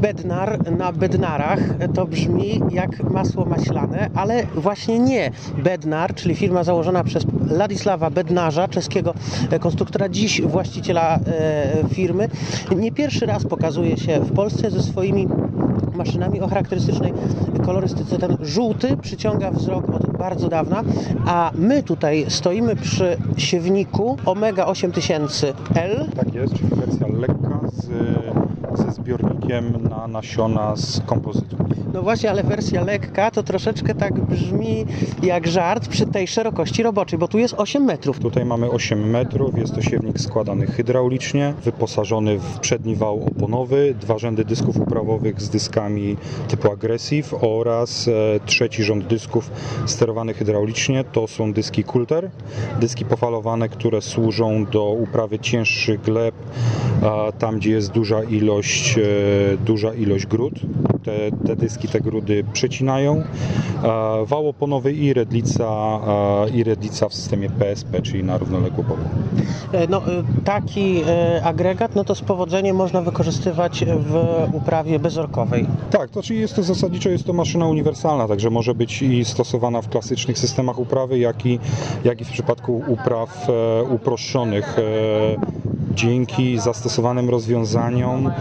Bednar na Bednarach to brzmi jak masło maślane, ale właśnie nie. Bednar, czyli firma założona przez Ladisława Bednarza, czeskiego konstruktora, dziś właściciela e, firmy, nie pierwszy raz pokazuje się w Polsce ze swoimi maszynami o charakterystycznej kolorystyce. Ten żółty przyciąga wzrok od bardzo dawna, a my tutaj stoimy przy siewniku Omega 8000L. Tak jest, czyli wersja lekka z, ze zbiornikiem na nasiona z kompozytu. No właśnie, ale wersja lekka to troszeczkę tak brzmi jak żart przy tej szerokości roboczej, bo tu jest 8 metrów. Tutaj mamy 8 metrów, jest to siewnik składany hydraulicznie, wyposażony w przedni wał oponowy, dwa rzędy dysków uprawowych z dyskami typu Aggressive oraz e, trzeci rząd dysków sterowany hydraulicznie. To są dyski Coulter, dyski pofalowane, które służą do uprawy cięższych gleb, tam gdzie jest duża ilość, e, duża ilość grud. Te, te dyski, te grudy przecinają. E, Wał oponowy i redlica, i redlica w systemie PSP, czyli na równoległą boku. E, No, e, taki agregat, no to z powodzeniem można wykorzystywać w uprawie bezorkowej. Tak, to czyli jest to zasadniczo jest to maszyna uniwersalna, także może być i stosowana w klasycznych systemach uprawy, jak i, jak i w przypadku upraw uproszczonych. Dzięki zastosowanym rozwiązaniom e,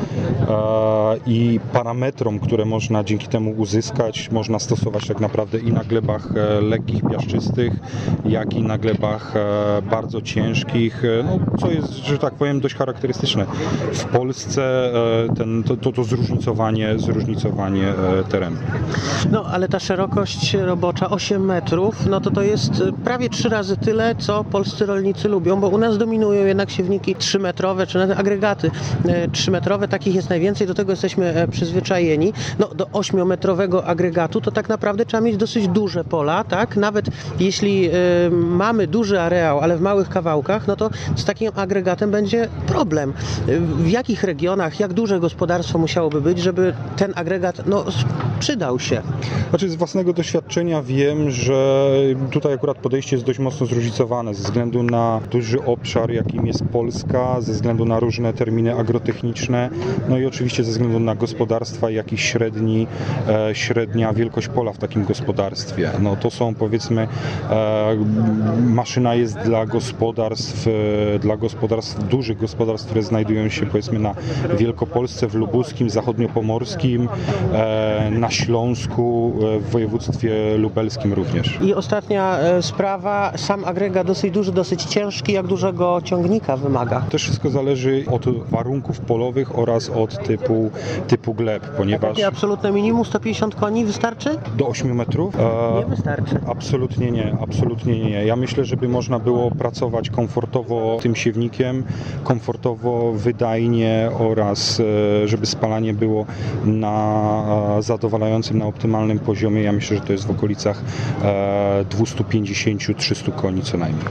i parametrom, które można dzięki temu uzyskać, można stosować tak naprawdę i na glebach e, lekkich, piaszczystych, jak i na glebach e, bardzo ciężkich, no, co jest, że tak powiem, dość charakterystyczne. W Polsce ten, to, to, to zróżnicowanie, zróżnicowanie terenu. No, ale ta szerokość robocza 8 metrów, no to to jest prawie trzy razy tyle, co polscy rolnicy lubią, bo u nas dominują jednak siewniki 3-metrowe, czy nawet agregaty 3-metrowe, takich jest najwięcej, do tego jesteśmy e, przyzwyczajeni. No, do 8-metrowego agregatu to tak naprawdę trzeba mieć dosyć duże pola, tak? Nawet jeśli e, mamy duży areał, ale w małych kawałkach, no to z takim agregatem będzie problem. E, W jakich regionach, jak duże gospodarstwo musiałoby być, żeby ten agregat no, przydał się? Znaczy z własnego doświadczenia wiem, że tutaj akurat podejście jest dość mocno zróżnicowane ze względu na duży obszar, jakim jest Polska, ze względu na różne terminy agrotechniczne, no i oczywiście ze względu na gospodarstwa, jak i średni, e, średnia wielkość pola w takim gospodarstwie. No to są powiedzmy, e, maszyna jest dla gospodarstw, e, dla gospodarstw, dużych gospodarstw, które znajdują się powiedzmy na Wielkopolsce, w Lubuskim, Zachodniopomorskim, e, na Śląsku, e, w województwie lubelskim również. I ostatnia e, sprawa, sam agregat dosyć duży, dosyć ciężki, jak dużego ciągnika wymaga? To wszystko zależy od warunków polowych oraz od typu, typu gleb, ponieważ Takie absolutne minimum 150 koni wystarczy? do 8 metrów Nie e, wystarczy. Absolutnie nie, absolutnie nie. Ja myślę, żeby można było pracować komfortowo tym siewnikiem, komfortowo, wydajnie oraz e, żeby spalanie było na e, zadowalającym, na optymalnym poziomie. Ja myślę, że to jest w okolicach e, 250-300 koni co najmniej.